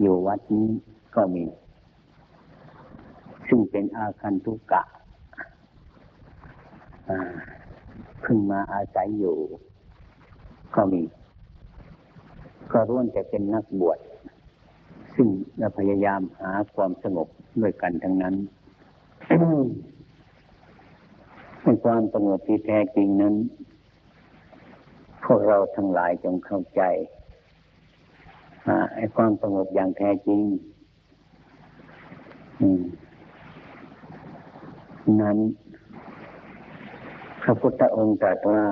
อยู่วัดนี้ก็มี ซึ่งเป็นอาคันทุกะพึ่งมาอาศัยอยู่ ก็มี ก็ร่วนจะเป็นนักบวชซึ่งเราพยายามหาความสงบด้วยกันทั้งนั้นในความสงบที่แท้จริงนั้น พวกเราทั้งหลายจงเข้าใจ ไอ้ความสงบอย่างแท้จริงนั้น พระพุทธองค์ตรัสว่า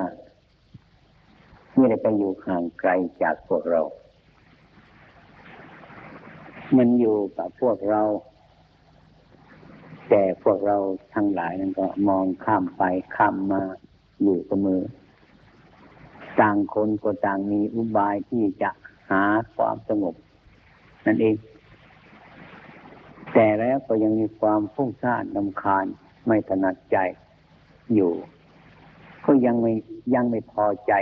ไม่ได้ไปอยู่ห่างไกลจากพวกเรา มันอยู่กับพวกเรา แต่พวกเราทั้งหลายนั้นก็มองข้ามไปข้ามมาอยู่เสมอ ต่างคนก็ต่างมีอุบายที่จะ หาความสงบ นั่นเอง แต่แล้วก็ยังมีความฟุ้งซ่านลำคาญไม่ถนัดใจอยู่ ก็ยังไม่ยังไม่พอใจ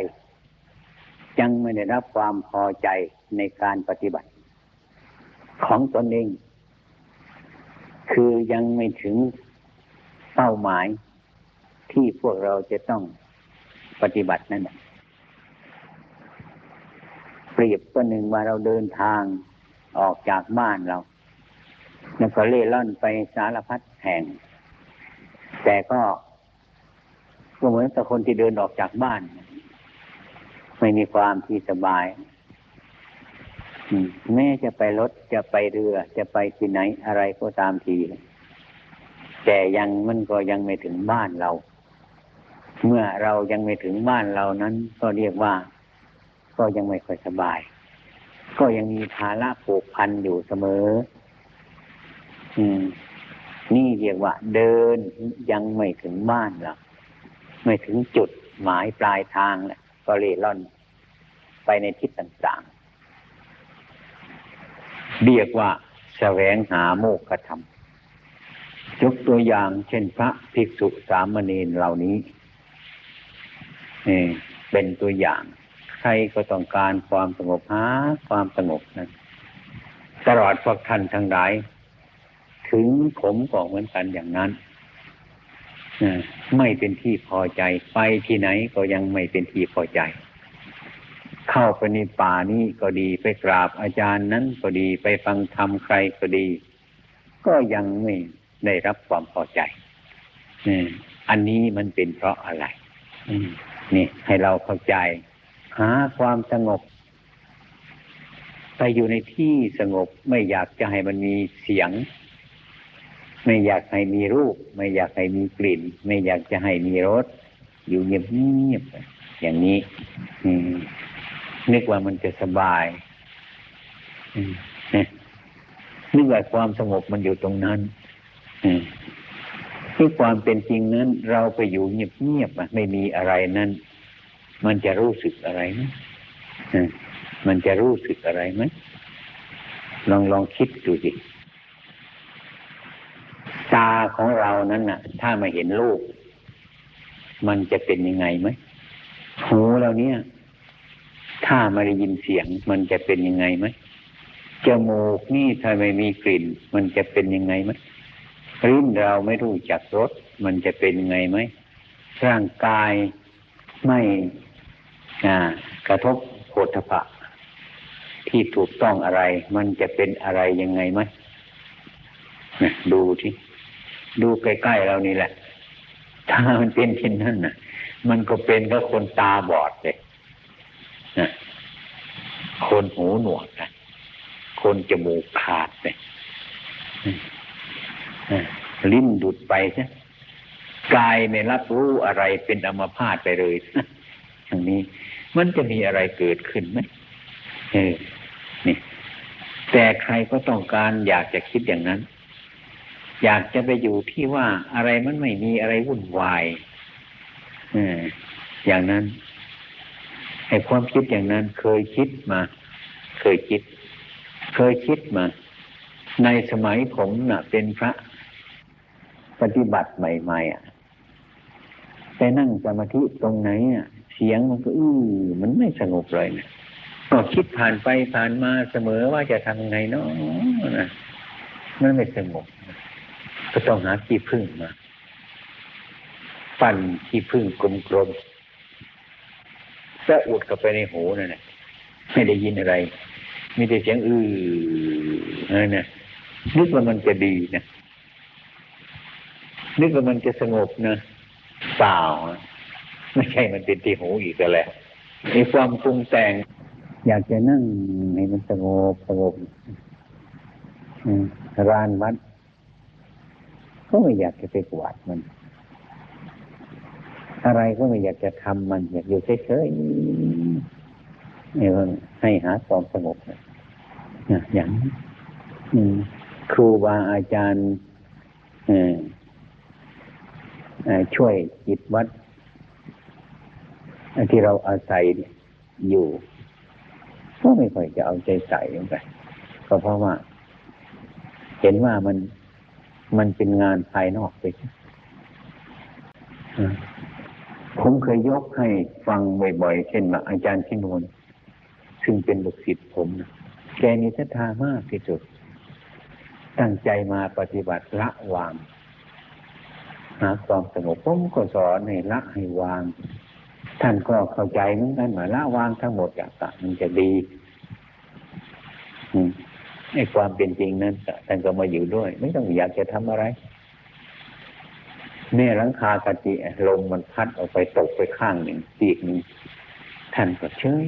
ยังไม่ได้รับความพอใจในการปฏิบัติ ของตนเอง คือยังไม่ถึงเป้าหมายที่พวกเราจะต้องปฏิบัตินั่นแหละ เปรียบก็หนึ่งว่าเราเดินทางออกจากบ้านเรา แล้วก็เล่ร่อนไปสารพัดแห่ง แต่ก็เหมือนกับคนที่เดินออกจากบ้าน ไม่มีความที่สบายแม้จะไปรถจะไปเรือ จะไปที่ไหนอะไรก็ตามทีแต่ยังมันก็ยังไม่ถึงบ้านเรา เมื่อเรายังไม่ถึงบ้านเรานั้น ก็เรียกว่า ก็ยังไม่ค่อยสบาย ก็ยังมีภาระผูกพันอยู่เสมอ อืม นี่เรียกว่า เดินยังไม่ถึงบ้านหรอกไม่ถึงจุดหมายปลายทางแหละก็เร่ร่อน ไปในทิศต่างๆ เรียกว่าแสวงหาโมกขธรรมยกตัวอย่างเช่นพระภิกษุสามเณรเหล่านี้เป็นตัวอย่าง ครก็ต้องการความสงบหาความสงบนั้นตลอดพวกท่านทั้งหลาย ถึงผมก็เหมือนกันอย่างนั้นไม่เป็นที่พอใจ ไปที่ไหนก็ยังไม่เป็นที่พอใจ เข้าไปในป่านี้ก็ดีไปกราบอาจารย์นั้นก็ดีไปฟังธรรมใครก็ดี ก็ยังไม่ได้รับความพอใจอันนี้มันเป็นเพราะอะไรนี่ให้เราเข้าใจ หาความสงบไปอยู่ในที่สงบไม่อยากจะให้มันมีเสียง ไม่อยากให้มีรูป ไม่อยากให้มีกลิ่น ไม่อยากจะให้มีรสอยู่เงียบๆอย่างนี้นึกว่ามันจะสบายนึกว่าความสงบมันอยู่ตรงนั้นที่ความเป็นจริงนั้น เราไปอยู่เงียบๆไม่มีอะไรนั้น มันจะรู้สึกอะไรไหมมันจะรู้สึกอะไรไหมลองลองคิดดูสิตาของเรานั้นน่ะ ถ้ามาเห็นรูปมันจะเป็นยังไงไหมหูเราเนี่ย ถ้ามาได้ยินเสียง มันจะเป็นยังไงไหมจมูกนี่ถ้าไม่มีกลิ่น มันจะเป็นยังไงไหมลิ้นเราไม่รู้จักรสมันจะเป็นยังไงไหมร่างกายไม่ กระทบโพธพะ ที่ถูกต้องอะไร มันจะเป็นอะไรยังไงไหมดูที่ดูใกล้ๆเรานี่แหละ ถ้ามันเป็นเช่นนั้นนะมันก็เป็นก็คนตาบอดเลยนะคนหูหนวกนะคนจมูกขาดเลยลิ้นดุดไปใช่กายไม่รับรู้อะไรเป็นอมพาตไปเลย อย่างนี้ มันจะมีอะไรเกิดขึ้นไหมเออนี่ แต่ใครก็ต้องการอยากจะคิดอย่างนั้น อยากจะไปอยู่ที่ว่าอะไรมันไม่มีอะไรวุ่นวายเอออย่างนั้นไอ้ความคิดอย่างนั้นเคยคิดมา เคยคิด เคยคิดมา ในสมัยผมน่ะ เป็นพระปฏิบัติใหม่ๆอะไปนั่งสมาธิตรงไหนอะ เสียงมันก็อื้อมันไม่สงบเลยนะก็คิดผ่านไปผ่านมาเสมอว่าจะทำไงเนาะนะมันไม่สงบก็ต้องหาที่พึ่งมาปั่นที่พึ่งกลมๆสะอุดเข้าไปในหูนั่นแหละไม่ได้ยินอะไรมีแต่เสียงอื้อนั่นนะนึกว่ามันจะดีนะนึกว่ามันจะสงบนะเปล่า ไม่ใช่มันเป็นที่หูอีกแล้วไอ้ความปรุงแต่ง อยากจะนั่งให้มันสงบสงบรานวัดก็ไม่อยากจะไปกวาดมัน อะไรก็ไม่อยากจะทำมัน อยากอยู่เฉยๆให้ให้หาความสงบนะอย่างครูบาอาจารย์ช่วยจิตวัด ที่เราอาศัยอยู่ ก็ไม่ค่อยจะเอาใจใส่ลงไปก็เพราะว่า เห็นว่ามันมันเป็นงานภายนอกไปผมเคยยกให้ฟังบ่อยๆ เช่นว่าอาจารย์ชินวนซึ่งเป็นบุคศิษย์ผมนะแกมีศรัทธามากที่สุด ตั้งใจมาปฏิบัติละวาง หาความสงบผมก็สอนให้ละให้วาง ท่านก็เข้าใจเหมือนกันว่าละวางทั้งหมดอย่างต่างมันจะดีในความเป็นจริงนั้นท่านก็มาอยู่ด้วย ไม่ต้องอยากจะทำอะไรแม่หลังคากติลมมันพัดออกไปตกไปข้างหนึ่งตีกหนึ่งท่านก็เฉย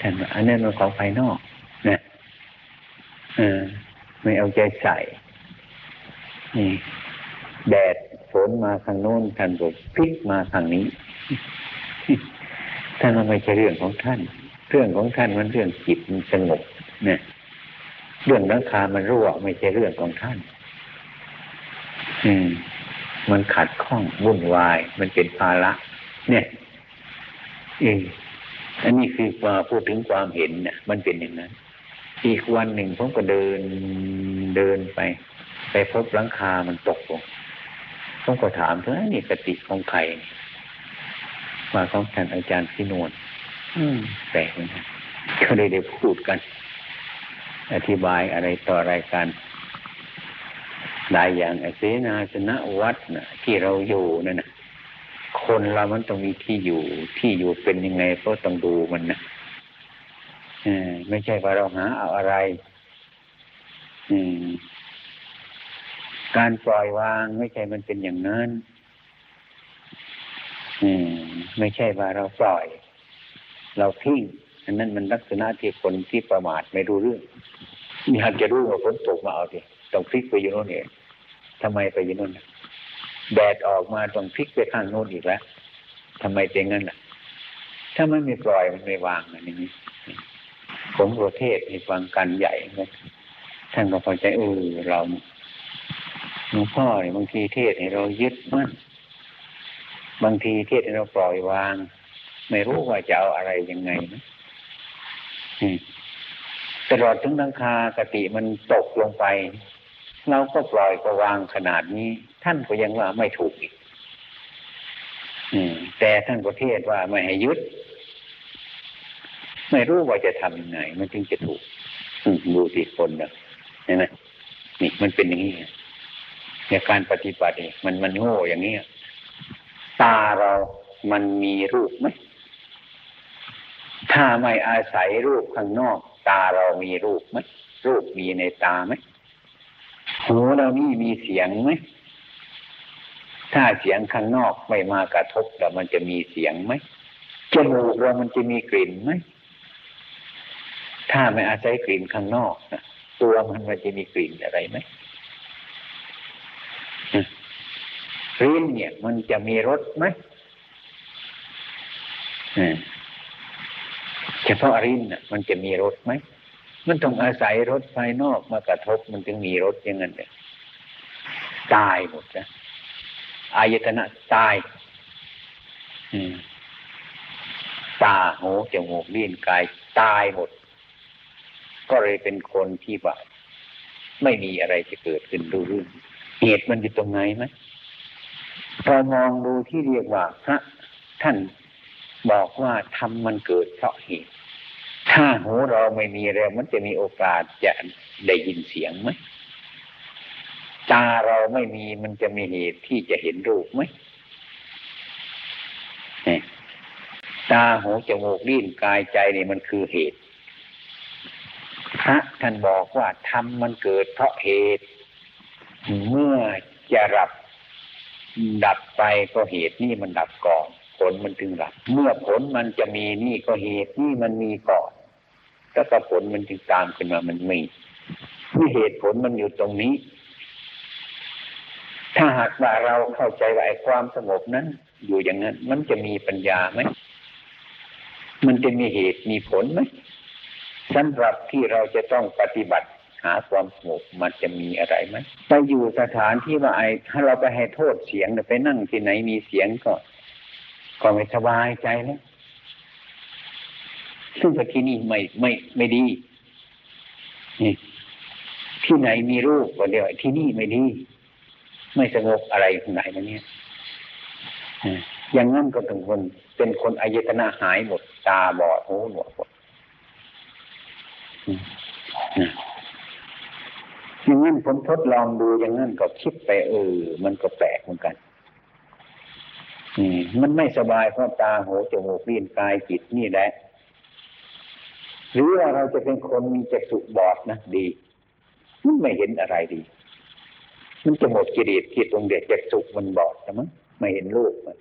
ท่านอันนั้นมันของภายนอกนะเออไม่เอาใจใส่นี่แดดฝนมาทางโน้นท่านก็พลิกมาทางนี้ ท่านมันไม่ใช่เรื่องของท่าน เรื่องของท่านมันเรื่องจิตมันสงบเนี่ยเรื่องนังคามันรั่วไม่ใช่เรื่องของท่าน อืม มันขัดข้องวุ่นวาย มันเป็นภาระ เนี่ยเอออันนี้คือมาพูดถึงความเห็นเนี่ยมันเป็นอย่างนั้น อีกวันหนึ่งผมก็เดินเดินไป ไปพบหลังคามันตกลงผมก็ถามเธอนี่กติของใคร ว่าของท่านอาจารย์พินวนอืมแปลกนะก็เลยได้พูดกัน อธิบายอะไรต่ออะไรกันหลายอย่างเสนาสนะวัดนะที่เราอยู่นั่นนะคนเรามันต้องมีที่อยู่ ที่อยู่เป็นยังไงก็ต้องดูมันนะไม่ใช่ว่าเราหาเอาอะไรการปล่อยวางไม่ใช่มันเป็นอย่างนั้น ไม่ใช่ว่าเราปล่อย เราทิ้งอันนั้นมันลักษณะที่คนที่ประมาทไม่รู้เรื่องอยากจะรู้ว่าฝนตกมาเอาดิต้องพลิกไปอยู่โน่นเองทำไมไปอยู่โน่นแดดออกมาต้องพลิกไปข้างโน้นอีกแล้วทำไมเป็นงั้นล่ะ ถ้ามันไม่ปล่อยมันไม่วางอันนี้ผมประเทศมีฟังกันใหญ่นะท่านก็พอใจเออเราหลวงพ่อเนี่ยบางทีเทศให้เรายึดมั่น บางทีเทศให้เราปล่อยวาง ไม่รู้ว่าจะเอาอะไรยังไงนะตลอดถึงนังคากติมันตกลงไป เราก็ปล่อยก็วางขนาดนี้ ท่านก็ยังว่าไม่ถูกอีกแต่ท่านก็เทศว่าไม่ให้ยึดไม่รู้ว่าจะทำยังไง มันจึงจะถูกดูสิคนนะเห็นไหมนี่มันเป็นอย่างนี้ในการปฏิบัติมันมันโง่อย่างนี้ ตาเรามันมีรูปไหมถ้าไม่อาศัยรูปข้างนอก ตาเรามีรูปไหมรูปมีในตาไหมหูเรานี่มีเสียงไหมถ้าเสียงข้างนอกไม่มากระทบแล้วมันจะมีเสียงไหมจมูกเรามันจะมีกลิ่นไหมถ้าไม่อาศัยกลิ่นข้างนอกนะตัวมันมันจะมีกลิ่นอะไรไหม ลิ้นเนี่ย มันจะมีรสไหมเฉพาะรินน่ะ มันจะมีรสไหมมันต้องอาศัยรสภายนอกมากระทบมันถึงมีรสอย่างนั้นเนี่ยตายหมดนะอายตนะตายตาหูจมูกลิ้นกายตายหมด ก็เลยเป็นคนที่ว่าไม่มีอะไรจะเกิดขึ้นดูเรื่องเหตุมันอยู่ตรงไหนไหม เรามองดูที่เรียกว่าพระท่านบอกว่าทำมันเกิดเพราะเหตุถ้าหูเราไม่มีแล้วมันจะมีโอกาสจะได้ยินเสียงไหมตาเราไม่มีมันจะมีเหตุที่จะเห็นรูปไหมตาหูจมูกลิ้นกายใจนี่มันคือเหตุพระท่านบอกว่าธรรมมันเกิดเพราะเหตุ เมื่อจะรับ ดับไปก็เหตุนี่มันดับก่อน ผลมันถึงดับ เมื่อผลมันจะมีนี่ก็เหตุนี่มันมีก่อนแล้วก็ผลมันจึงตามขึ้นมามันมีนี่เหตุผลมันอยู่ตรงนี้ ถ้าหากว่าเราเข้าใจว่าไอ้ความสงบนั้น อยู่อย่างนั้น มันจะมีปัญญาไหมมันจะมีเหตุมีผลไหมสำหรับที่เราจะต้องปฏิบัติ หาความสงบมันจะมีอะไรไหมไปอยู่สถานที่ว่าไอ้ถ้าเราไปให้โทษเสียงไปนั่งที่ไหนมีเสียงก็ก็ไม่สบายใจแล้วซึ่งที่นี่ไม่ไม่ไม่ดีนี่ที่ไหนมีรูปก็เดียวที่นี่ไม่ดี ไม่สงบอะไรที่ไหนมาเนี่ยอย่างนั้นก็ถึงคน เป็นคนอายตนะหายหมดตาบอดหูหนวกหมด อย่างนั้นผมทดลองดูอย่างนั้นก็คิดไปเออ มันก็แปลกเหมือนกันมันไม่สบายเพราะตาหูจมูกลิ้นกายจิตนี่แหละ หรือว่าเราจะเป็นคนมีจักษุบอดนะดี มันไม่เห็นอะไรดี มันจะหมดกิเลสที่ตรงเด็กจักษุมันบอดใช่ไหมไม่เห็นรูปมัน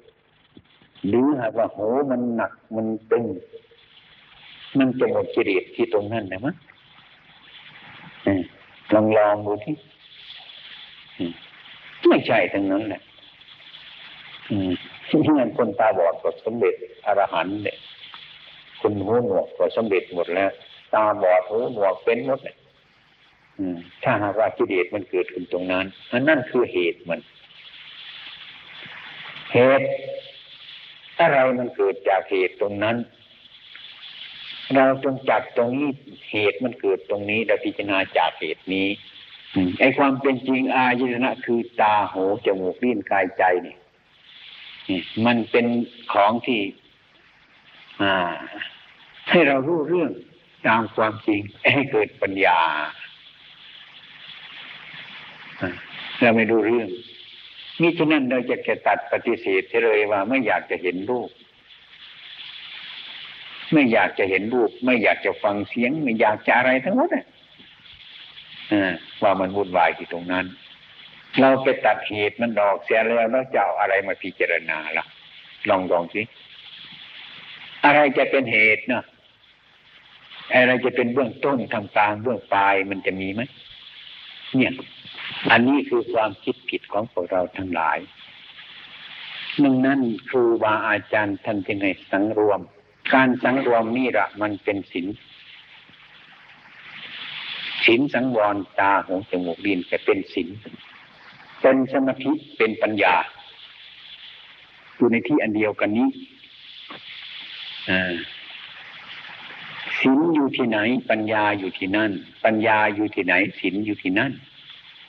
หรือหากว่าหูมันหนักมันตึง มันจะหมดกิเลสที่ตรงนั้นนะมั้ง ลองลองดูที่ไม่ใช่ทั้งนั้นแหละที่งั้นคนตาบอดก็สำเร็จอรหันเนี่ยคนหูหนวกก็สำเร็จหมดแล้ว ตาบอดหูหนวกเป็นหมดเลยถ้าหากว่ากิเลสมันเกิดขึ้นตรงนั้นอันนั่นคือเหตุมัน เหตุอะไรมันเกิดจากเหตุตรงนั้น เราจงจับตรงนี้เหตุมันเกิดตรงนี้เราพิจารณาจากเหตุนี้ไอความเป็นจริงอายตนะคือตาหูจมูกลิ้นกายใจนี่มันเป็นของที่ให้เรารู้เรื่องตามความจริงให้เกิดปัญญาเราไม่ดูเรื่องมิฉะนั้นเราจะแกตัดปฏิเสธเลยว่าไม่อยากจะเห็นรูป ไม่อยากจะเห็นรูป ไม่อยากจะฟังเสียง ไม่อยากจะอะไรทั้งหมดว่ามันวุ่นวายที่ตรงนั้น เราไปตัดเหตุมันดอกเสียแล้วแล้วจะเอาอะไรมาพิจารณาล่ะ ลองลองสิอะไรจะเป็นเหตุเนาะอะไรจะเป็นเบื้องต้นทางกลางเบื้องปลายมันจะมีไหมเนี่ยอันนี้คือความคิดผิดของพวกเราทั้งหลายนึ่งนั้นครูบาอาจารย์ท่านจึงให้สังรวม การสังรวมนี่ละมันเป็นศีลศีลสังวรตาหูจมูกดินจะเป็นศีลเป็นสมาธิเป็นปัญญา อยู่ในที่อันเดียวกันนี้ศีลอยู่ที่ไหน ปัญญาอยู่ที่นั่น ปัญญาอยู่ที่ไหนศีลอยู่ที่นั่น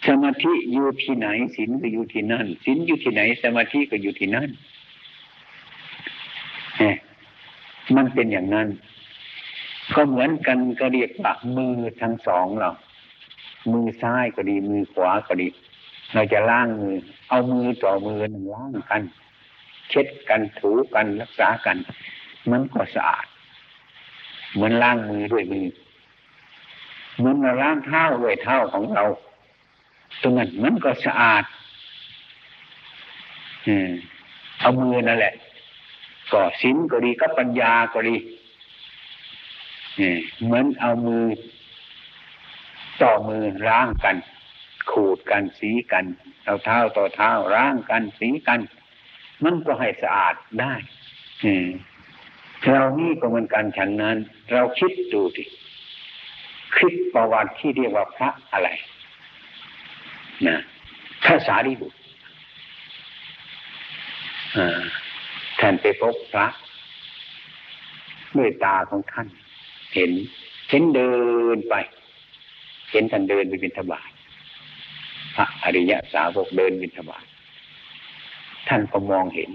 สมาธิอยู่ที่ไหนศีลก็อยู่ที่นั่นศีลอยู่ที่ไหน สมาธิก็อยู่ที่นั่น มันเป็นอย่างนั้น ก็เหมือนกันก็เรียกว่ามือทั้งสองเรา มือซ้ายก็ดี มือขวาก็ดี เราจะล้างมือ เอามือต่อมือหนึ่งล้างกัน เช็ดกันถูกันรักษากัน มันก็สะอาด เหมือนล้างมือด้วยมือเหมือนเราล้างเท้าด้วยเท้าของเราตรงนั้นมันก็สะอาด อืมเอามือนั่นแหละ ก็สินก็ดีก็ปัญญาก็ดีเหมือนเอามือ ต่อมือล้างกัน ขูดกันสีกันเอาเท้าต่อเท้าล้างกันสีกัน มันก็ให้สะอาดได้เรานี่ก็เหมือนกันฉันนั้น เราคิดดูดิคิดประวัติที่เรียกว่าพระอะไรนะพระสารีบุตร ท่านไปพบพระด้วยตาของท่าน เห็นเห็นเดินไป เห็นท่านเดินไปบิณฑบาตพระอริยะสาวกเดินบิณฑบาตท่านก็มองเห็น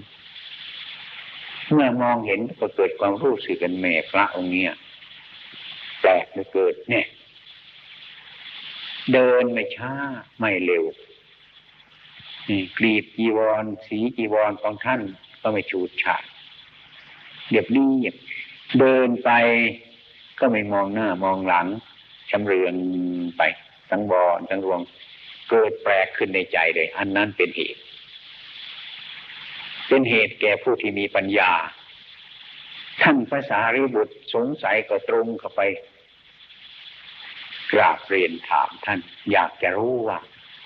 เมื่อมองเห็นก็เกิดความรู้สึกกันแม่พระองค์เนี้ยแปลกเลือเกิดเนี่ย เดินไม่ช้าไม่เร็วนี่กรีบจีวร สีจีวรของท่าน ก็ไม่ฉูดฉาดเรียบรีบเดินไปก็ไม่มองหน้ามองหลังชำเรืองไปทั้งบอทั้งรวงเกิดแปลกขึ้นในใจเลย อันนั้นเป็นเหตุ เป็นเหตุแก่ผู้ที่มีปัญญา ท่านภาษาริบุตรสงสัยก็ตรงเข้าไป กราบเรียนถามท่าน อยากจะรู้ว่า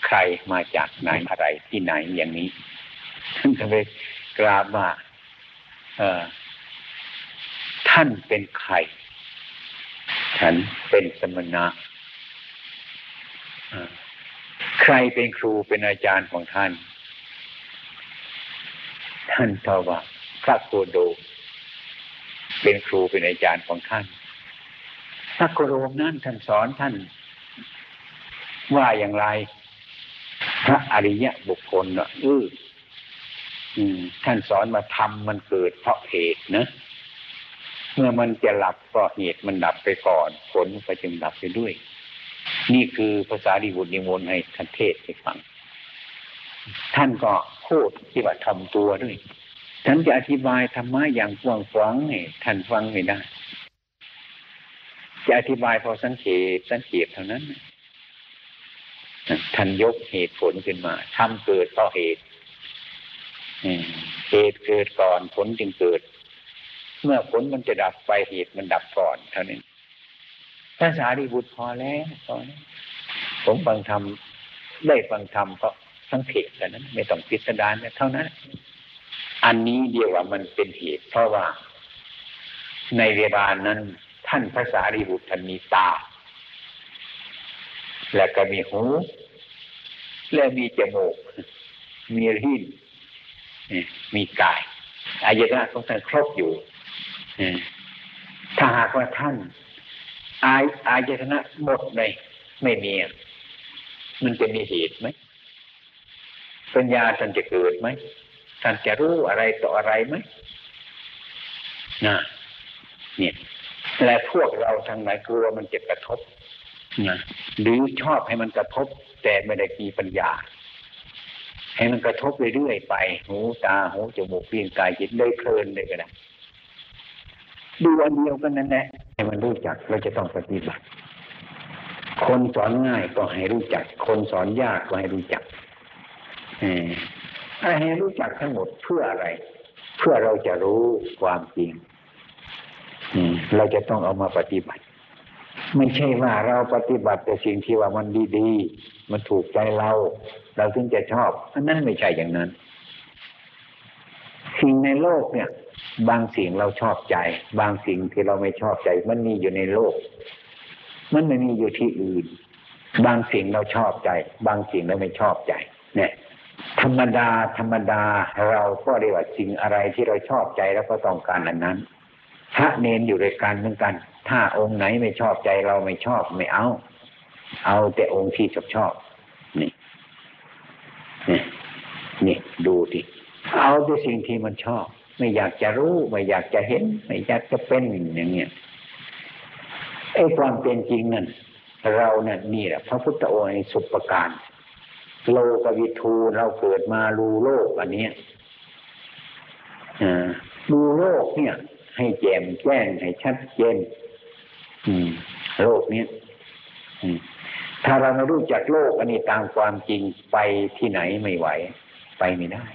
ใครมาจากไหนอะไรที่ไหนอย่างนี้ท่านก็เลย กราบว่าเออท่านเป็นใคร ฉันเป็นสมณะใครเป็นครูเป็นอาจารย์ของท่าน ท่านตอบว่าพระโคโดเป็นครูเป็นอาจารย์ของท่านพระโคโดมนั้นท่านสอนท่าน ว่าอย่างไร พระอริยะบุคคลเนอะเออ ท่านสอนมาทำมันเกิดเพราะเหตุนะ เมื่อมันจะหลับก็เหตุมันดับไปก่อน ผลก็จึงดับไปด้วย นี่คือภาษาดิบุตรนิมนต์ให้ท่านเทศให้ฟัง ท่านก็พูดที่ว่าทำตัวด้วยฉันจะอธิบายธรรมะอย่างกว้างขวางให้ท่านฟังไม่ได้ จะอธิบายพอสังเกตสังเกตเท่านั้น ท่านยกเหตุผลขึ้นมาทำเกิดเพราะเหตุ เหตุเกิดก่อนผลจึงเกิด เมื่อผลมันจะดับไปเหตุมันดับก่อนเท่านั้นภาษาดีบุตรพอแล้วพอแล้วผมฟังธรรมได้ฟังธรรมก็สังเกตแต่นั้น ไม่ต้องพิสดารเท่านั้น อันนี้เดียวว่ามันเป็นเหตุ เพราะว่า ในเวลานั้น ท่านภาษาดีบุตรท่านมีตา และก็มีหู และมีจมูก มีลิ้น มีกายอายตนะของท่านครบอยู่ถ้าหากว่าท่าน อายอายตนะหมดเลยไม่มีมันจะมีเหตุไหมปัญญาท่านจะเกิดไหมท่านจะรู้อะไรต่ออะไรไหมนะเนี่ยและพวกเราทางไหนกลัวมันจะกระทบนะหรือชอบให้มันกระทบ แต่ไม่ได้มีปัญญา ให้มันกระทบเรื่อยๆไป หูตาหูจมูกเปลี่ยนกายจิตได้เพลินเลยก็ได้ดูอันเดียวกันนั่นแหละให้มันรู้จักเราจะต้องปฏิบัติ คนสอนง่ายก็ให้รู้จัก คนสอนยากก็ให้รู้จักให้รู้จักทั้งหมดเพื่ออะไร เพื่อเราจะรู้ความจริงเราจะต้องเอามาปฏิบัติ ไม่ใช่ว่าเราปฏิบัติแต่สิ่งที่ว่ามันดีๆ มันถูกใจเรา เราถึงจะชอบอันนั้นไม่ใช่อย่างนั้น สิ่งในโลกเนี่ย บางสิ่งเราชอบใจ บางสิ่งที่เราไม่ชอบใจ มันมีอยู่ในโลก มันไม่มีอยู่ที่อื่น บางสิ่งเราชอบใจ บางสิ่งเราไม่ชอบใจ เนี่ย ธรรมดา ธรรมดาเราก็เรียกว่าสิ่งอะไรที่เราชอบใจแล้วก็ต้องการอันนั้นพระเนนอยู่ด้วยกันเหมือนกัน ถ้าองค์ไหนไม่ชอบใจเราไม่ชอบไม่เอา เอาแต่องค์ที่ชอบชอบนี่นี่นี่ดูดิเอาแต่สิ่งที่มันชอบ ไม่อยากจะรู้ ไม่อยากจะเห็น ไม่อยากจะเป็นอย่างเงี้ยไอ้ความเป็นจริงนั่นเราเนี่ยนี่แหละพระพุทธองค์ในสุปการโลกวิทูเราเกิดมารูโลกอันนี้ดูโลกเนี่ย ให้แจ่มแจ้งให้ชัดเจนโลกเนี้ย ถ้าเราไม่รู้จักโลกอันนี้ตามความจริงไปที่ไหนไม่ไหว ไปไม่ได้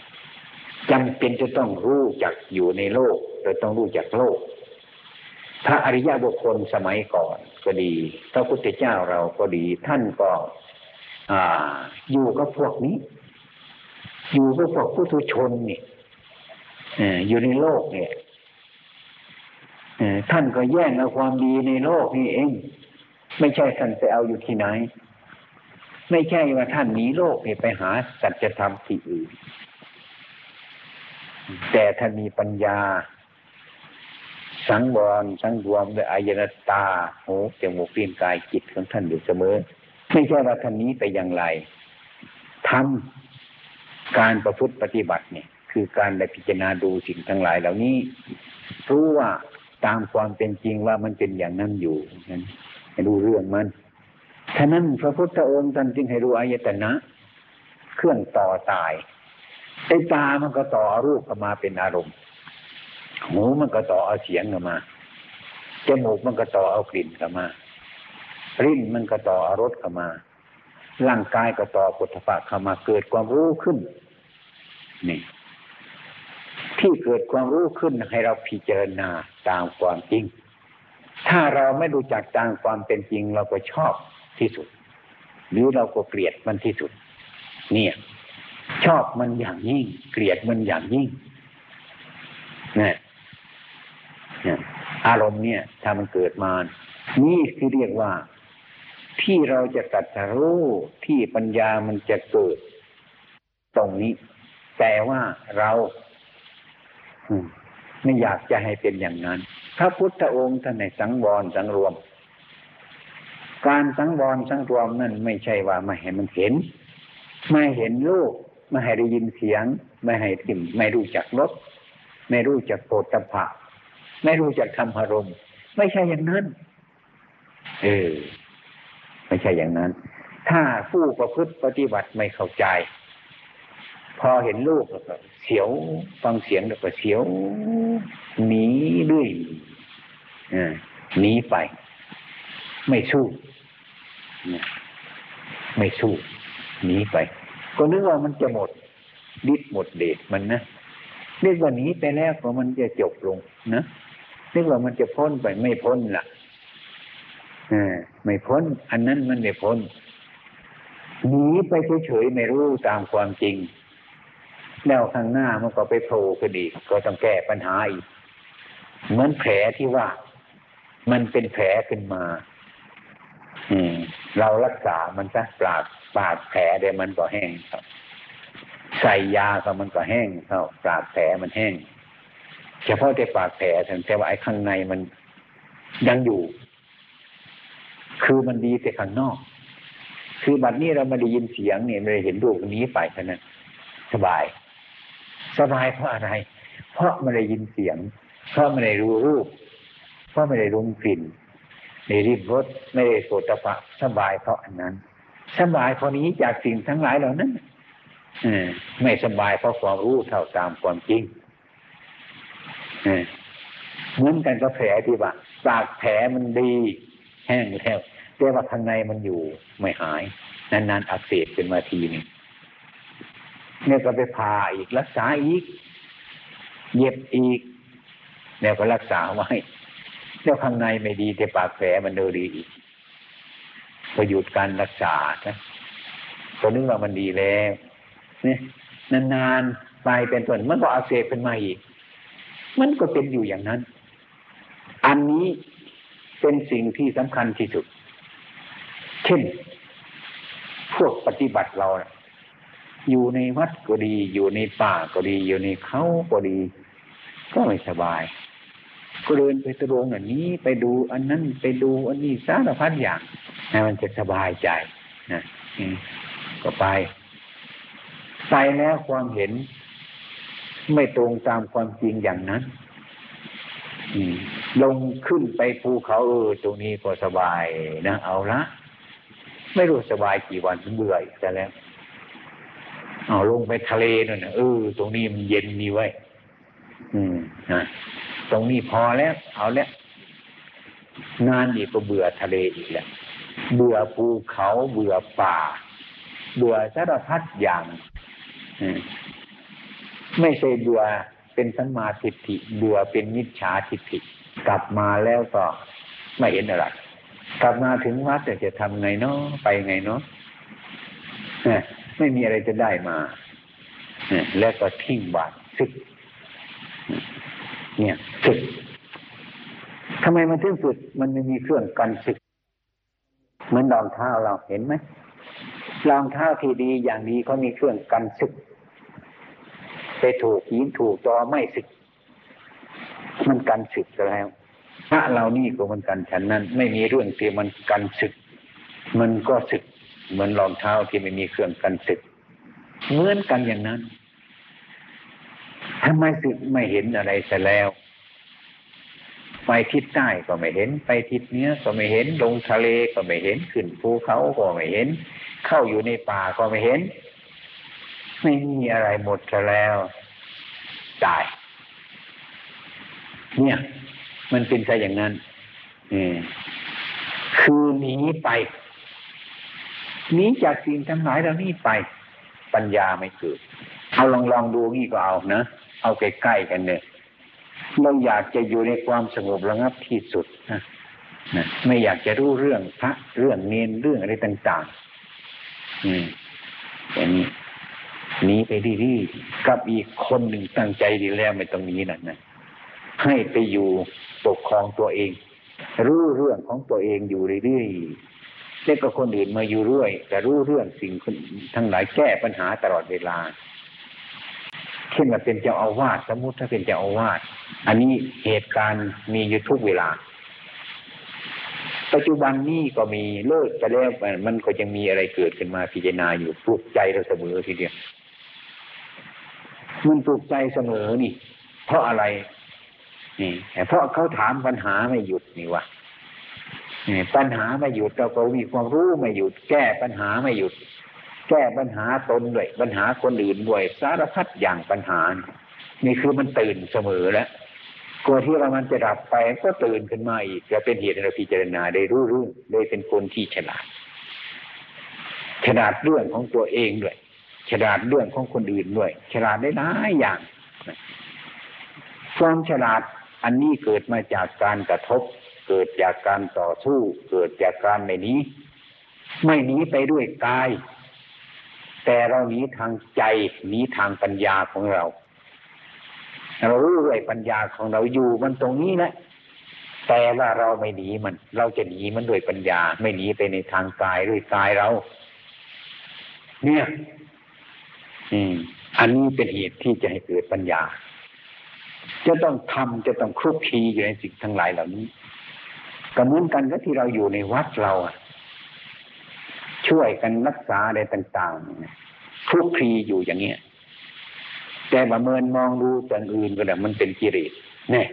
จำเป็นจะต้องรู้จักอยู่ในโลกเราต้องรู้จักโลก พระอริยบุคคลสมัยก่อนก็ดี พระพุทธเจ้าเราก็ดี ท่านก็อ่าอยู่กับพวกนี้ อยู่กับพวกผู้ทุชนนี่อยู่ในโลกเนี่ยท่านก็แย่งเอาความดีในโลกนี่เอง ไม่ใช่ท่านไปเอาอยู่ที่ไหน ไม่ใช่ว่าท่านหนีโลกไปหาสัจธรรมที่อื่น แต่ถ้านมีปัญญา สังวรสังรวมด้วยอายนตาหูจมูกเปลี่ยนกายจิตของท่านอยู่เสมอ ไม่ใช่ว่าท่านนี้ไปอย่างไรทำการประพฤติปฏิบัติเนี่ยคือการได้พิจารณาดูสิ่งทั้งหลายเหล่านี้ รู้ว่าตามความเป็นจริงว่ามันเป็นอย่างนั้นอยู่นั้น ให้รู้เรื่องมันฉะนั้นพระพุทธองค์ท่านจึงให้รู้อายตนะ เครื่องต่อตายไอ้ตามันก็ต่อรูปเข้ามาเป็นอารมณ์ หูมันก็ต่อเอาเสียงเข้ามาจมูกมันก็ต่อเอากลิ่นเข้ามาลิ้นมันก็ต่อเอารสเข้ามา ร่างกายก็ต่อปุถะเข้ามาเกิดความรู้ขึ้น นี่ ที่เกิดความรู้ขึ้นให้เราพิจารณาตามความจริง ถ้าเราไม่รู้จักตามความเป็นจริง เราก็ชอบที่สุด หรือเราก็เกลียดมันที่สุด เนี่ย ชอบมันอย่างยิ่ง เกลียดมันอย่างยิ่งนี่ยอารมณ์เนี่ย ถ้ามันเกิดมา นี่คือเรียกว่า ที่เราจะตัดรู้ที่ปัญญามันจะเกิด ตรงนี้ แต่ว่าเรา ไม่อยากจะให้เป็นอย่างนั้น พระพุทธองค์ท่านในสังวรสังรวม การสังวรสังรวมนั่นไม่ใช่ว่าไม่ให้มันเห็น ไม่เห็นลูกไม่ให้ได้ยินเสียง ไม่ให้ทิมไม่รู้จักรสไม่รู้จักโปตภะไม่รู้จักธรรมอารมณ์ไม่ใช่อย่างนั้น เออ ไม่ใช่อย่างนั้น ถ้าผู้ประพฤติปฏิบัติไม่เข้าใจ พอเห็นลูกแล้วก็เสียวฟังเสียงแล้วก็เสียวหนีด้วยหนีไป ไม่สู้ไม่สู้หนีไป ก็นึกว่ามันจะหมดดิดหมดเดชมันนะนึกว่าหนีไปแล้วก็มันจะจบลงนะนึกว่ามันจะพ้นไปไม่พ้นละ่ะไม่พ้น อันนั้นมันไม่พ้นหนีไปเฉยๆไม่รู้ตามความจริง แล้วข้างหน้ามันก็ไปโผล่ขึ้นอีกก็ต้องแก้ปัญหาอีก เหมือนแผลที่ว่า มันเป็นแผลขึ้นมา อืม เรารักษามันซะปราดปราดแผลเดี๋ยวมันก็แห้งครับใส่ยาก็มันก็แห้งเขาปราดแผลมันแห้ง เฉพาะแต่ปาดแผลแต่ว่าไอ้ข้างในมันยังอยู่ คือมันดีแต่ข้างนอก คือบัดนี้เราม่ได้ยินเสียงเนี่ยไม่ได้เห็นรูปนี้ไปเท่านั้นสบาย สบายเพราะอะไร เพราะไม่ได้ยินเสียง เพราะไม่ได้รู้รูป เพราะไม่ได้รู้กลิ่นในริบรสไม่ได้โสตปะสบายเพราะอันนั้น สบายเพราะนี้จากสิ่งทั้งหลายเหล่านั้นอไม่สบายเพราะความรู้เท่าตามความจริงเหมือนกันก็แผลที่ว่าปากแผลมันดี แห้งแล้วแต่ว่าข้างในมันอยู่ไม่หาย นานๆอักเสบเป็นมาทีนึง เนี่ยก็ไปผ่าอีกรักษาอีก เย็บอีก เนี่ยก็รักษาไว้แล้วข้างในไม่ดีแต่ปากแผลมันเดินดีอีกก็หยุดการรักษานะก็นึกว่ามันดีแล้วเนี่ยนานๆไปเป็นต้นมันก็อักเสบเป็นมาอีก มันก็เป็นอยู่อย่างนั้น อันนี้เป็นสิ่งที่สำคัญที่สุด เช่น พวกปฏิบัติเรา อยู่ในวัดก็ดี อยู่ในป่าก็ดี อยู่ในเขาก็ดี ก็ไม่สบาย ก็เดินไปตรงอันนี้ไปดูอันนั้นไปดูอันนี้สารพัดอย่างนะมันจะสบายใจนะก็ไปไปแล้วความเห็น ไม่ตรงตามความจริงอย่างนั้นลงขึ้นไปภูเขาเออตรงนี้ก็สบายนะเอาละไม่รู้สบายกี่วันเบื่ออีกแล้ว เอาลงไปทะเลนั่นนะเออตรงนี้มันเย็นนี่ไว้ อืมนะตรงนี้พอแล้ว เอาแล้วงานอีกก็เบื่อทะเลอีกแล้วเบื่อภูเขาเบื่อป่า เบื่อสารพัดอย่างไม่ใช่เบื่อเป็นสัมมาทิฏฐิเบื่อเป็นมิจฉาทิฏฐิกลับมาแล้วก็ไม่เห็นอะไรกลับมาถึงวัดจะทำไงเนาะไปไงเนาะ ไม่มีอะไรจะได้มาแล้วก็ทิ้งบาตรสึกเนี่ยสึกทำไมมันถึงสึกมันไม่มีเครื่องกันสึกเหมือนรองเท้าเราเห็นไหมรองเท้าที่ดีอย่างดีเขามีเครื่องกันสึกไปถูกหินถูกตอไม่สึก มันกันสึกแล้วพระเรานี่ก็มันกันฉันนั้น ไม่มีเรื่องที่มันกันสึก มันก็สึก เหมือนรองเท้าที่ไม่มีเครื่องกันสึกเหมือนกันอย่างนั้นทำไมสึกไม่เห็นอะไรแต่แล้ว ไปทิศใต้ก็ไม่เห็น ไปทิศเหนือก็ไม่เห็น ลงทะเลก็ไม่เห็น ขึ้นภูเขาก็ไม่เห็น เข้าอยู่ในป่าก็ไม่เห็น ไม่มีอะไรหมดแล้วตาย เนี่ย มันเป็นซะอย่างนั้นคือหนีไป หนีจากสิ่งทั้งหลายเหล่านี้ไป ปัญญาไม่เกิด เอาลองลองดูนี่ก็เอานะ เอาใกล้ๆกันเนี่ยเราอยากจะอยู่ในความสงบระงับที่สุดนะนะไม่อยากจะรู้เรื่องพระเรื่องเนนเรื่องอะไรต่าง ๆ อืมอย่างนี้หนีไปดีๆกับอีกคนหนึ่งตั้งใจดีแล้วไม่ต้องนี้นั่นนะให้ไปอยู่ปกครองตัวเอง รู้เรื่องของตัวเองอยู่เรื่อยๆ แล้วก็คนอื่นมาอยู่ด้วยแต่รู้เรื่องสิ่งทั้งหลายแก้ปัญหาตลอดเวลาเช่นว่าเป็นเจ้าอาวาสสมมติถ้าเป็นเจ้าอาวาสอันนี้เหตุการณ์มีอยู่ทุกเวลา ปัจจุบันนี้ก็มีเลิกไปแล้วมันก็ยังมีอะไรเกิดขึ้นมาพิจารณาอยู่ปลุกใจเราเสมอทีเดียวมันปลุกใจเสมอนี่ เพราะอะไรนี่เพราะเขาถามปัญหาไม่หยุดนี่วะ ปัญหาไม่หยุดเราก็มีความรู้ไม่หยุด แก้ปัญหาไม่หยุด แก้ปัญหาตนด้วยปัญหาคนอื่นด้วยสารพัดอย่างปัญหา นี่คือมันตื่นเสมอแล้วกลัวที่เรามันจะดับไปก็ตื่นขึ้นมาอีกจะเป็นเหตุให้เราพิจารณาได้รู้เรื่องได้เป็นคนที่ฉลาด ฉลาดเรื่องของตัวเองด้วยฉลาดเรื่องของคนอื่นด้วย ฉลาดได้หลายอย่างความฉลาดอันนี้เกิดมาจากการกระทบ เกิดจากการต่อสู้ เกิดจากการไม่นี้ไม่หนีไปด้วยกาย แต่เราหนีทางใจหนีทางปัญญาของเรา เรารู้ด้วยปัญญาของเราอยู่มันตรงนี้แหละแต่ว่าเราไม่หนีมัน เราจะหนีมันด้วยปัญญา ไม่หนีไปในทางกายด้วยกายเรา เนี่ย อืม อันนี้เป็นเหตุที่จะให้เกิดปัญญา จะต้องทำจะต้องคลุกคลีอยู่ในสิ่งทั้งหลายเหล่านี้ ก็เหมือนกันกับที่เราอยู่ในวัดเราช่วยกันรักษาอะไรต่างๆคลุกคลีอยู่อย่างเงี้ยแต่ประเมินมองดูอย่างอื่นก็แบบมันเป็นกิเลสเนี่ย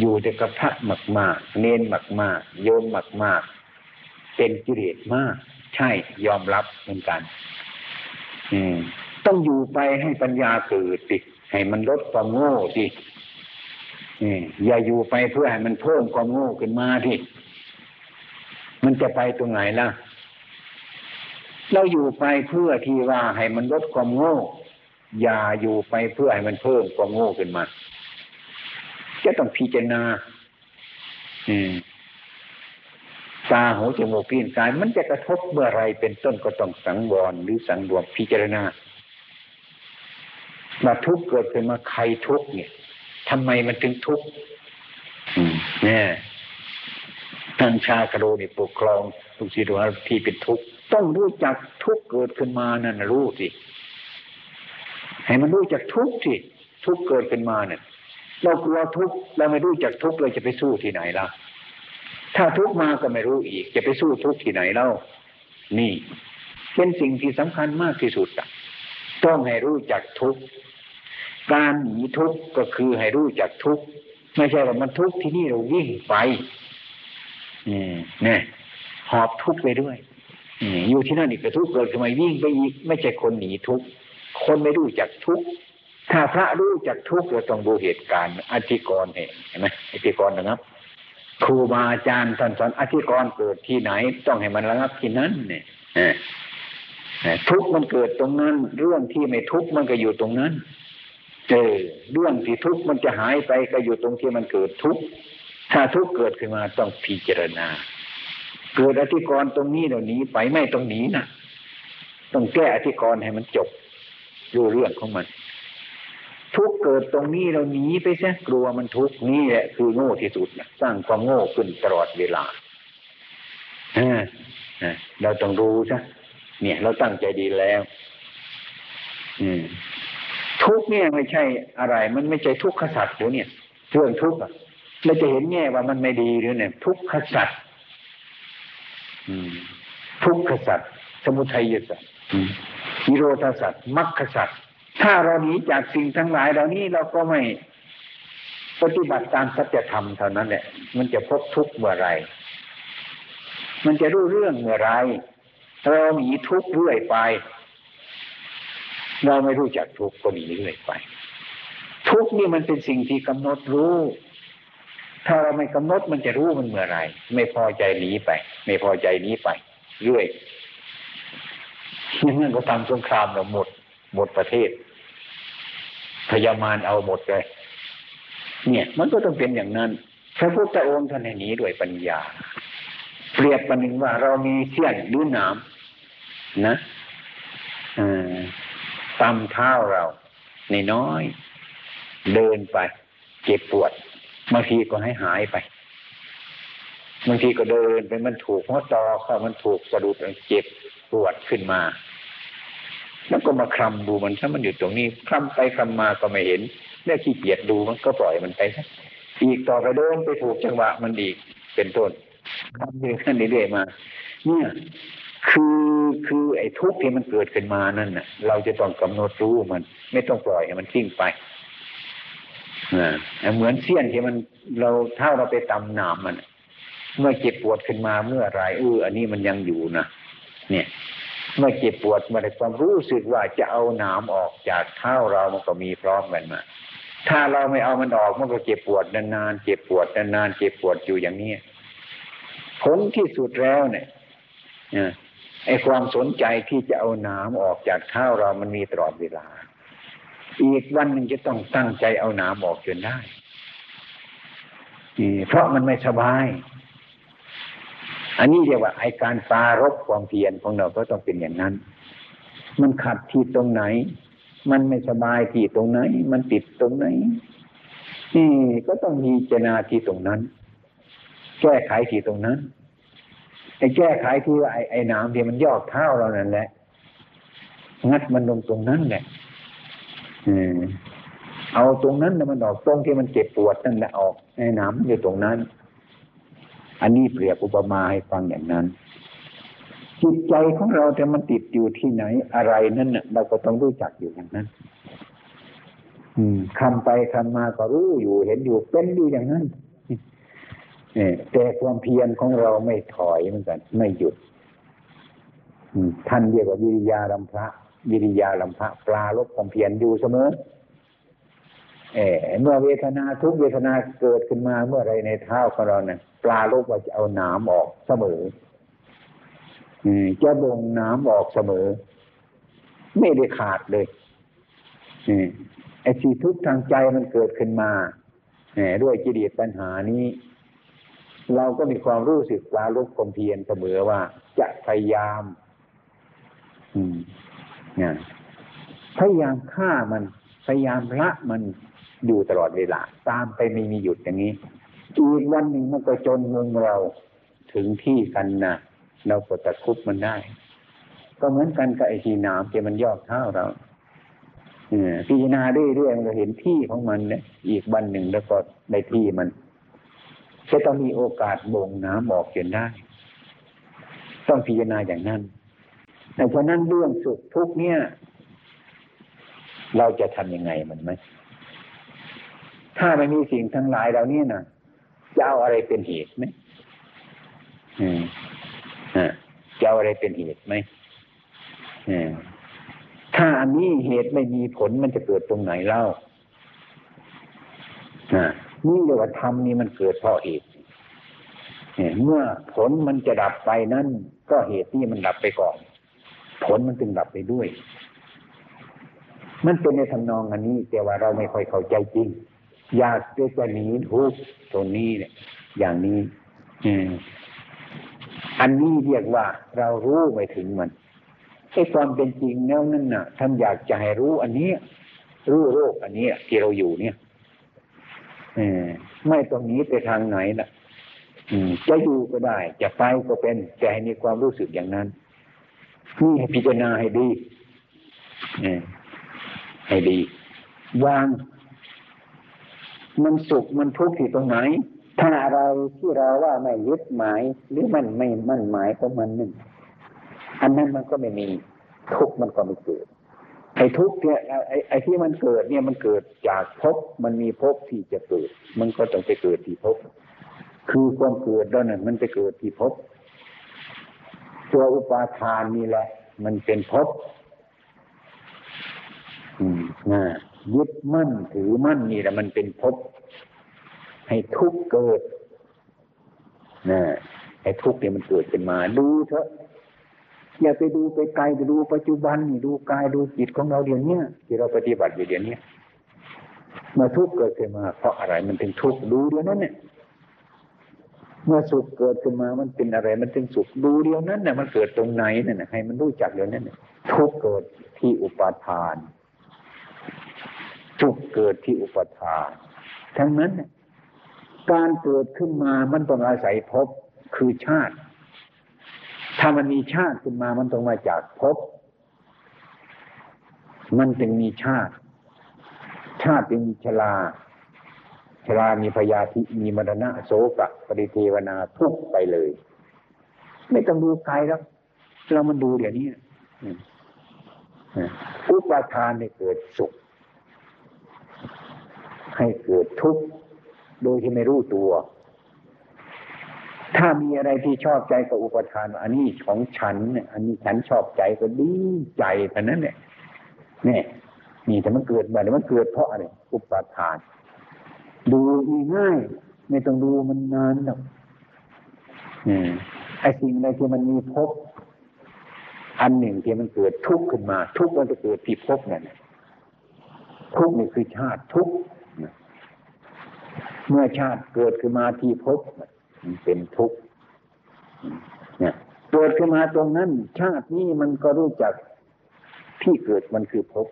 อยู่แต่กับพระมากมากเน้นมากมากโยมมากมากเป็นกิเลสมาก ใช่ยอมรับเหมือนกันต้องอยู่ไปให้ปัญญาเกิดสิให้มันลดความโง่สิ อย่าอยู่ไปเพื่อให้มันเพิ่มความโง่ขึ้นมาที่มันจะไปตรงไหนล่ะ เราอยู่ไปเพื่อที่ว่าให้มันลดความโง่ อย่าอยู่ไปเพื่อให้มันเพิ่มความโง่ขึ้นมา จะต้องพิจารณา อืมตาหูจมูกลิ้นกาย มันจะกระทบเมื่อไรเป็นต้นก็ต้องสังวรหรือสังรวมพิจารณามาทุกเกิดขึ้นมาใครทุกเนี่ย ทำไมมันถึงทุกข์เนี่ยท่านชาคโรนี่ปกครองทุกสิ่งทุกอย่างที่เป็นทุกข์ต้องรู้จักทุกข์เกิดขึ้นมานั่นรู้สิให้มันรู้จักทุกข์สิทุกข์เกิดขึ้นมาเนี่ยเรากลัวทุกข์เราไม่รู้จักทุกข์เราจะไปสู้ที่ไหนล่ะ ถ้าทุกข์มาก็ไม่รู้อีก จะไปสู้ทุกข์ที่ไหนเล่านี่ เป็นสิ่งที่สำคัญมากที่สุดอะต้องให้รู้จักทุกข์ การหนีทุกข์ก็คือให้รู้จักทุกข์ไม่ใช่ว่ามันทุกข์ที่นี่เราวิ่งไปเนี่หอบทุกข์ไปด้วยอยู่ที่นั่นอีกแต่ทุกข์เกิดทำไมวิ่งไปอีกไม่ใช่คนหนีทุกข์คนไม่รู้จักทุกข์ถ้าพระรู้จักทุกข์เราต้องดูเหตุการณ์อธิกรณ์เห็นไหมอธิกรณ์นะครับครูบาอาจารย์ท่านสอนอธิกรณ์เกิดที่ไหน ต้องให้มันระงับที่นั้นเนี่ยทุกข์มันเกิดตรงนั้น เรื่องที่ไม่ทุกข์มันก็อยู่ตรงนั้น เจอเรื่องที่ทุกข์มันจะหายไปก็อยู่ตรงที่มันเกิดทุกข์ถ้าทุกข์เกิดขึ้นมาต้องพิจารณา เกิดอธิกรณ์ตรงนี้เดี๋ยวนี้ไปไม่ตรงนี้นะต้องแก้อธิกรณ์ให้มันจบดูเรื่องของมัน ทุกเกิดตรงนี้เราหนีไปซะกลัวมันทุกนี่แหละคือโง่ที่สุดนะสร้างความโง่ขึ้นตลอดเวลาเราต้องรู้ซะเนี่ย เราตั้งใจดีแล้ว อืม ทุกเนี่ยไม่ใช่อะไร มันไม่ใช่ทุกขสัตว์หรือเนี่ยเรื่องทุกข์อะเราจะเห็นแง่ว่ามันไม่ดีหรือเนี่ย ทุกขสัตว์ทุกขสัตว์สมุทัยสัตว์นิโรธสัตว์มรรคสัตว์ถ้าเราหนีจากสิ่งทั้งหลายเหล่านี้เราก็ไม่ปฏิบัติตามสัจธรรมเท่านั้นแหละ มันจะพบทุกข์เมื่อไร มันจะรู้เรื่องเมื่อไรเราหนีทุกข์เรื่อยไป เราไม่รู้จักทุกข์ก็หนีเรื่อยไป ทุกข์นี่มันเป็นสิ่งที่กำหนดรู้ ถ้าเราไม่กำหนดมันจะรู้มันเมื่อไรไม่พอใจหนีไป ไม่พอใจหนีไปเรื่อยอย่างนั้นก็ทำสงครามเราหมด หมดประเทศพยามารเอาหมดเลยเนี่ย มันก็ต้องเป็นอย่างนั้นพระพุทธองค์ท่านให้หนีด้วยปัญญา เปรียบประหนึ่งว่าเรามีเสี้ยนหรือหนามนะ ตำเท้าเราในน้อย เดินไป เจ็บปวดบางทีก็ให้หายไปบางทีก็เดินไปมันถูกหัวตอเข้ามันถูกกระดูกเจ็บปวดขึ้นมา แล้วก็มาคลำดูมันถ้ามันอยู่ตรงนี้คลำไปคลำมาก็ไม่เห็นเรื่องขี้เกียจดูมันก็ปล่อยมันไปอีกต่อไปเดินไปถูกจังหวะมันอีกเป็นต้นคลำเรื่อยๆเรื่อยๆมา เนี่ย คือคือไอ้ทุกข์ที่มันเกิดขึ้นมานั่นน่ะ เราจะต้องกำหนดรู้มัน ไม่ต้องปล่อยให้มันทิ้งไปอ่เหมือนเสี้ยนที่มันเราถ้าเราไปตำหนามมัน เมื่อเจ็บปวดขึ้นมาเมื่อไรเอออันนี้มันยังอยู่นะเนี่ย เมื่อเจ็บปวดมาในความรู้สึกว่าจะเอาหนามออกจากเท้าเรามันก็มีพร้อมกันมาถ้าเราไม่เอามันออกมันก็เจ็บปวดนานๆเจ็บปวดนานๆเจ็บปวดอยู่อย่างนี้ผลที่สุดแล้วเนี่ย ไอ้ความสนใจที่จะเอาหนามออกจากเท้าเรามันมีตลอดเวลา อีกวันหนึ่งจะต้องตั้งใจเอาหนามออกจนได้เพราะมันไม่สบาย อันนี้เรียกว่าไอการปารบความเพียรของเราก็ต้องเป็นอย่างนั้น มันขัดที่ตรงไหน มันไม่สบายที่ตรงไหน มันติดตรงไหนนี่ก็ต้องมีเจนาที่ตรงนั้น แก้ไขที่ตรงนั้น ไอ้แก้ไขที่ไอ้ไอ้น้ำที่มันยอกเท้าเรานั่นแหละงัดมันลงตรงนั้นแหละเอาตรงนั้นมันออกตรงที่มันเจ็บปวดนั่นแหละออกไอ้น้ำอยู่ตรงนั้น อันนี้เปรียบอุปมาให้ฟังอย่างนั้น จิตใจของเราแต่มันติดอยู่ที่ไหนอะไรนั่นน่ะเราก็ต้องรู้จักอยู่อย่างนั้น อืมคำไปคำมาก็รู้อยู่เห็นอยู่เป็นอยู่อย่างนั้น แต่ความเพียรของเราไม่ถอยเหมือนกัน ไม่หยุดท่านเรียกว่าวิริยาลัมพระวิริยาลัมพระปลาลบความเพียรอยู่เสมอเอเมื่อเวทนาทุกเวทนาเกิดขึ้นมาเมื่อไรในเท้าของเราเนี่ยปลาลบว่าจะเอาหนามออกเสมอจะบ่งน้ำออกเสมอ ไม่ได้ขาดเลยไอ้ที่ทุกทางใจมันเกิดขึ้นมาด้วยจิตปัญหานี้ เราก็มีความรู้สึกวาลุกความเพียรเสมอว่า จะพยายาม อืมเนี่ยพยายามฆ่ามัน พยายามละมันอยู่ตลอดเวลา ตามไปไม่มีหยุดอย่างนี้อีกวันหนึ่งมันก็จนมุงเราถึงที่กันนะเราก็ตะคุบมันได้ ก็เหมือนกันกับไอ้ที่น้ำที่มันยอกเท้าเราพิจารณาเรื่อยๆมันก็เห็นที่ของมันเนี่ยอีกวันหนึ่งแล้วก็ได้ที่มัน จะต้องมีโอกาสบ่งน้ำออกจนได้ ต้องพิจารณาอย่างนั้นแต่เพราะนั้นเรื่องสุขทุกเนี่ย เราจะทำยังไงมันไหมถ้าไม่มีสิ่งทั้งหลายเหล่านี้นะจะเอาอะไรเป็นเหตุไหมอืมอ่าจะเอาอะไรเป็นเหตุไหมอืมถ้าอันนี้เหตุไม่มีผลมันจะเกิดตรงไหนเล่าอ่า นี่เรียกว่าธรรมนี่มันเกิดเพราะเหตุเมื่อผลมันจะดับไปนั่นก็เหตุที่มันดับไปก่อน ผลมันจึงดับไปด้วย มันเป็นในทำนองอันนี้ แต่ว่าเราไม่ค่อยเข้าใจจริง อยากจะหนีทุกตรงนี้เนี่ย อย่างนี้อันนี้เรียกว่าเรารู้ไม่ถึงมันไอ้ความเป็นจริงแล้วนั่นน่ะท่านอยากจะให้รู้อันนี้รู้โรคอันนี้ที่เราอยู่เนี่ย ไม่ตรงนี้ไปทางไหนนะจะอยู่ก็ได้ จะไปก็เป็นแต่ให้มีความรู้สึกอย่างนั้นนี่ให้พิจารณาให้ดีให้ดีวาง มันสุขมันทุกข์ที่ตรงไหน ถ้าเราที่เราว่าไม่ยึดหมาย หรือมันไม่มั่นหมายของมันนึ่งอันนั้นมันก็ไม่มี ทุกข์มันก็ไม่เกิด ออ้ทุกเนี่ยไอ้ไอ้ที่มันเกิดเนี่ยมันเกิดจากภพมันมีภพที่จะเกิด มันก็ต้องไปเกิดที่ภพคือความเกิดแล้วนั่นมันไปเกิดที่ภพตัวอุปาทานนี่แหละ มันเป็นภพอืมนะยึดมั่นถือมั่นนี่แหละมันเป็นภพให้ทุกเกิดนะให้ทุกเนี่ยมันเกิดขึ้นมาดูเถอะ อย่าไปดูไปไกลไปดูปัจจุบันนี่ดูกายดูจิตของเราเดี๋ยวนี้ที่เราปฏิบัติอยู่เดี๋ยวนี้เมื่อทุกข์เกิดขึ้นมา เพราะอะไรมันถึงทุกข์ดูเดี๋ยวนั้นเนี่ยเมื่อสุขเกิดขึ้นมามันเป็นอะไร มันถึงสุขดูเดียวนั้นเนี่ยมันเกิดตรงไหนเนี่ยให้มันรู้จักเดี๋ยวนั้นเนี่ยทุกข์เกิดที่อุปาทาน ทุกข์เกิดที่อุปาทาน ทั้งนั้น การเกิดขึ้นมามันต้องอาศัยภพคือชาติ ถ้ามันมีชาติขึ้นมามันต้องมาจากภพมันจึงมีชาติ ชาติจึงมีชรา ชรามีพยาธิมีมรณะโสกะปริเทวนาทุกไปเลย ไม่ต้องดูไกลแล้ว เรามันดูเดี๋ยวนี้อุปาทานให้เกิดสุข ให้เกิดทุกข์โดยที่ไม่รู้ตัว ถ้ามีอะไรที่ชอบใจกับอุปทาน อันนี้ของฉันเนี่ยอันนี้ฉันชอบใจก็ดีใจเท่านั้นเนี่ยนี่นี่แต่มันเกิดมาแต่มันเกิดเพราะอะไรอุปทาน ดูง่ายไม่ต้องดูมันนานหรอกไอ้สิ่งใดที่มันมีภพอันหนึ่งที่มันเกิดทุกข์ขึ้นมา ทุกข์มันจะเกิดที่ภพนั่นทุกข์นี่คือชาติทุกข์เมื่อชาติเกิดขึ้นมาที่ภพ มันเป็นทุกข์เนี่ยเกิดขึ้นมาตรงนั้น ชาตินี้มันก็รู้จักที่เกิดมันคือภพ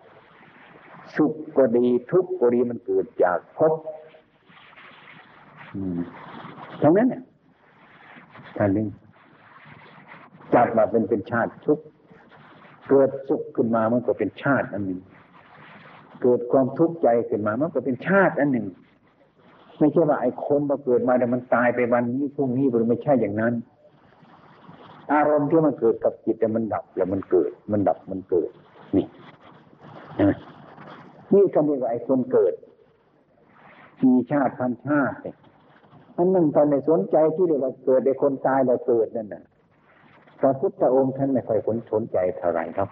สุขก็ดีทุกข์ก็ดีมันเกิดจากภพตรงนั้นเนี่ยท่านนึงจับมาเป็นเป็นชาติทุกข์เกิดสุขขึ้นมามันก็เป็นชาติอันหนึ่งเกิดความทุกข์ใจขึ้นมามันก็เป็นชาติอันหนึ่ง ไม่ใช่ว่าไอ้คนมาเกิดมาแต่มันตายไปวันนี้พรุ่งนี้มันไม่ใช่อย่างนั้น อารมณ์ที่มันเกิดกับจิตแต่มันดับแล้วมันเกิด มันดับมันเกิด นี่นี่ก็เรียกว่าไอ้คนเกิดมีชาติพันชาติเนี่ยอันนั้นตอนในสนใจที่เรียกว่าเกิดไอ้คนตายแล้วเกิดนั่นน่ะพระพุทธองค์ท่านไม่ค่อยสนใจเท่าไหร่ครับ